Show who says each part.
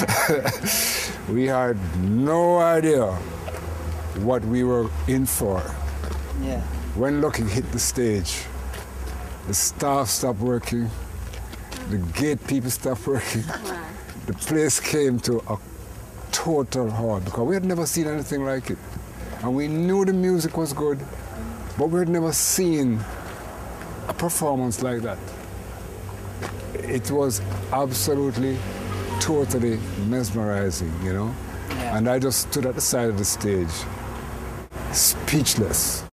Speaker 1: we had no idea what we were in for.
Speaker 2: Yeah.
Speaker 1: When Lucky hit the stage, the staff stopped working, the gate people stopped working. The place came to a total halt because we had never seen anything like it. And we knew the music was good, but we had never seen a performance like that. It was absolutely, totally mesmerizing, you know?
Speaker 2: Yeah.
Speaker 1: And I just stood at the side of the stage, speechless.